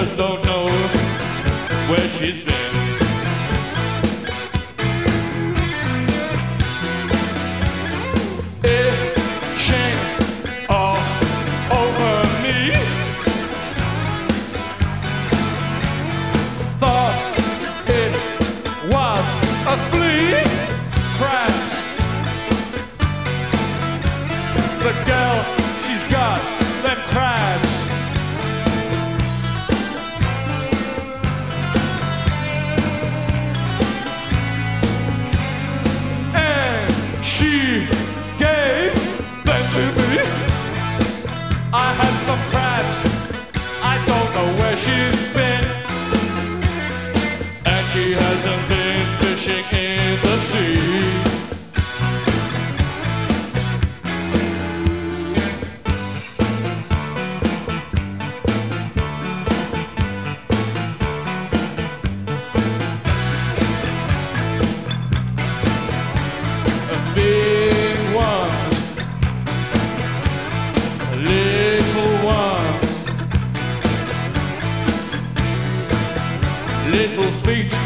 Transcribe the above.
just don't know where she's been. All over me. Thought it was a flea crash. The girl, I had some crabs. I don't know where she's been. Little feet